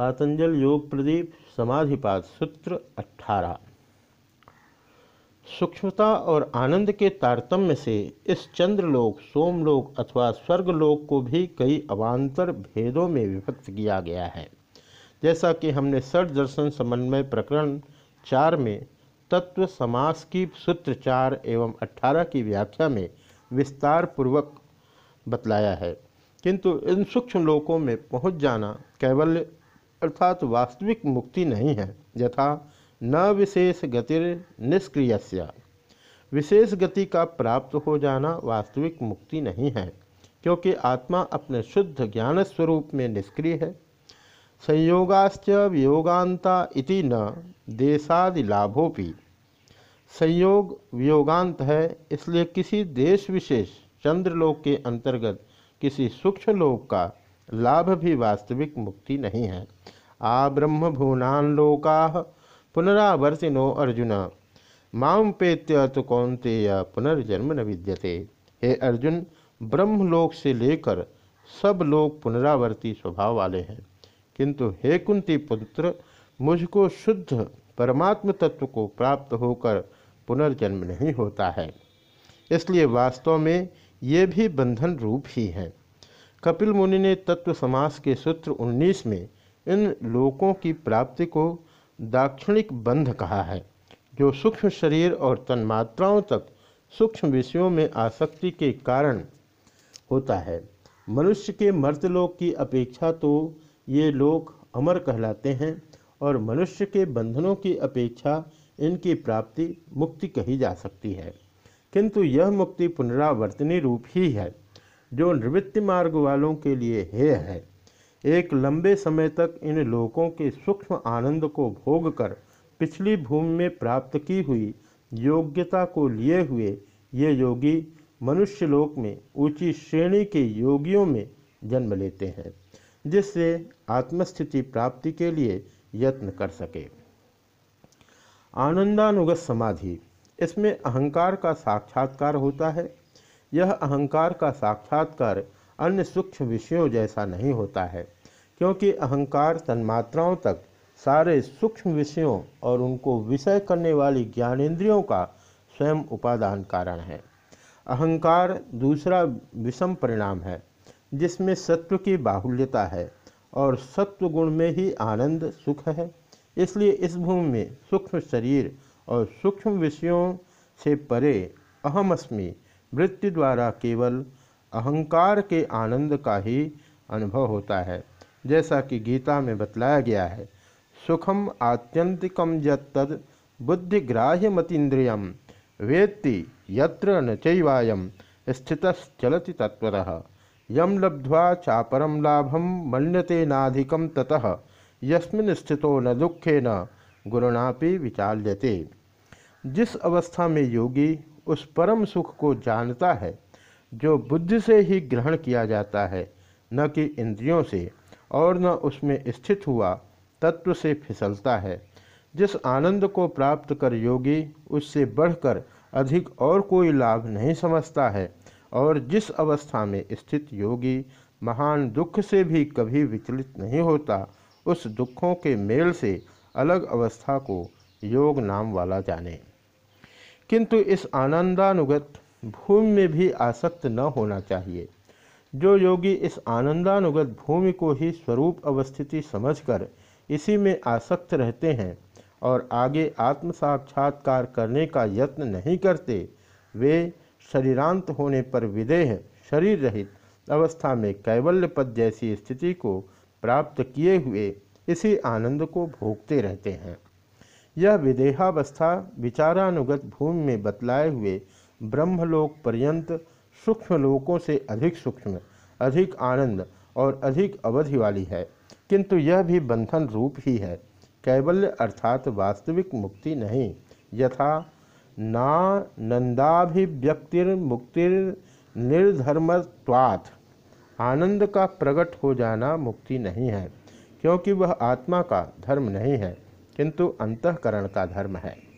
पातंजल योग प्रदीप समाधिपात सूत्र 18 सूक्ष्मता और आनंद के तारतम्य से इस चंद्रलोक, सोमलोक अथवा स्वर्गलोक को भी कई अवान्तर भेदों में विभक्त किया गया है। जैसा कि हमने सठ दर्शन समन्वय प्रकरण चार में तत्व समास की सूत्र चार एवं अठारह की व्याख्या में विस्तार पूर्वक बतलाया है। किंतु इन सूक्ष्म लोकों में पहुँच जाना कैवल्य अर्थात वास्तविक मुक्ति नहीं है, यथा न विशेष गतिर निष्क्रिय विशेष गति का प्राप्त हो जाना वास्तविक मुक्ति नहीं है, क्योंकि आत्मा अपने शुद्ध ज्ञान स्वरूप में निष्क्रिय है। संयोगाश्च वियोगांता इति न, देशादि लाभोपि। संयोग वियोगांत है, इसलिए किसी देश विशेष चंद्रलोक के अंतर्गत किसी सूक्ष्म लोक का लाभ भी वास्तविक मुक्ति नहीं है। आ ब्रह्म भुवनान लोका पुनरावर्तिनो अर्जुन। माम पेत्य तो कौनतेय पुनर्जन्म न विद्यते। हे अर्जुन, ब्रह्मलोक से लेकर सब लोग पुनरावर्ती स्वभाव वाले हैं। किंतु हे कुंती पुत्र, मुझको शुद्ध परमात्म तत्व को प्राप्त होकर पुनर्जन्म नहीं होता है। इसलिए वास्तव में ये भी बंधन रूप ही हैं। कपिल मुनि ने तत्व समास के सूत्र 19 में इन लोकों की प्राप्ति को दाक्षिणिक बंध कहा है, जो सूक्ष्म शरीर और तन्मात्राओं तक सूक्ष्म विषयों में आसक्ति के कारण होता है। मनुष्य के मर्तलोक की अपेक्षा तो ये लोग अमर कहलाते हैं और मनुष्य के बंधनों की अपेक्षा इनकी प्राप्ति मुक्ति कही जा सकती है। किंतु यह मुक्ति पुनरावर्तनी रूप ही है। जो निवृत्ति मार्ग वालों के लिए हेय है। एक लंबे समय तक इन लोकों के सूक्ष्म आनंद को भोग कर पिछली भूमि में प्राप्त की हुई योग्यता को लिए हुए ये योगी मनुष्य लोक में ऊँची श्रेणी के योगियों में जन्म लेते हैं, जिससे आत्मस्थिति प्राप्ति के लिए यत्न कर सके। आनंदानुगत समाधि, इसमें अहंकार का साक्षात्कार होता है। यह अहंकार का साक्षात्कार अन्य सूक्ष्म विषयों जैसा नहीं होता है, क्योंकि अहंकार तन्मात्राओं तक सारे सूक्ष्म विषयों और उनको विषय करने वाली ज्ञानेन्द्रियों का स्वयं उपादान कारण है। अहंकार दूसरा विषम परिणाम है, जिसमें सत्व की बाहुल्यता है और सत्व गुण में ही आनंद सुख है। इसलिए इस भूमि में सूक्ष्म शरीर और सूक्ष्म विषयों से परे अहमअस्मी वृत्ति द्वारा केवल अहंकार के आनंद का ही अनुभव होता है। जैसा कि गीता में बतलाया गया है, सुखम आत्यंतिकम यद बुद्धिग्राह्यमतीन्द्रियम, वेत्ति यत्र न चैवायम, स्थितश्चलति तत्वतः यम लब्ध्वा चापरम लाभम मन्यते नाधिकम ततः, यस्मिन स्थितो न दुखे न गुरुणापि विचाल्यते। जिस अवस्था में योगी उस परम सुख को जानता है, जो बुद्धि से ही ग्रहण किया जाता है, न कि इंद्रियों से, और न उसमें स्थित हुआ तत्व से फिसलता है। जिस आनंद को प्राप्त कर योगी, उससे बढ़कर अधिक और कोई लाभ नहीं समझता है, और जिस अवस्था में स्थित योगी महान दुख से भी कभी विचलित नहीं होता, उस दुखों के मेल से अलग अवस्था को योग नाम वाला जाने। किंतु इस आनंदानुगत भूमि में भी आसक्त न होना चाहिए। जो योगी इस आनंदानुगत भूमि को ही स्वरूप अवस्थिति समझकर इसी में आसक्त रहते हैं और आगे आत्म साक्षात्कार करने का यत्न नहीं करते, वे शरीरांत होने पर विदेह, शरीर रहित अवस्था में कैवल्य पद जैसी स्थिति को प्राप्त किए हुए इसी आनंद को भोगते रहते हैं। यह विदेहावस्था विचारानुगत भूमि में बतलाए हुए ब्रह्मलोक पर्यंत सूक्ष्म लोकों से अधिक सूक्ष्म, अधिक आनंद और अधिक अवधि वाली है। किंतु यह भी बंधन रूप ही है। कैवल्य अर्थात वास्तविक मुक्ति नहीं। यथा ना नंदाभिव्यक्तिर्मुक्तिर निर्धर्मत्वात्। आनंद का प्रकट हो जाना मुक्ति नहीं है, क्योंकि वह आत्मा का धर्म नहीं है। किंतु अंतकरण का धर्म है।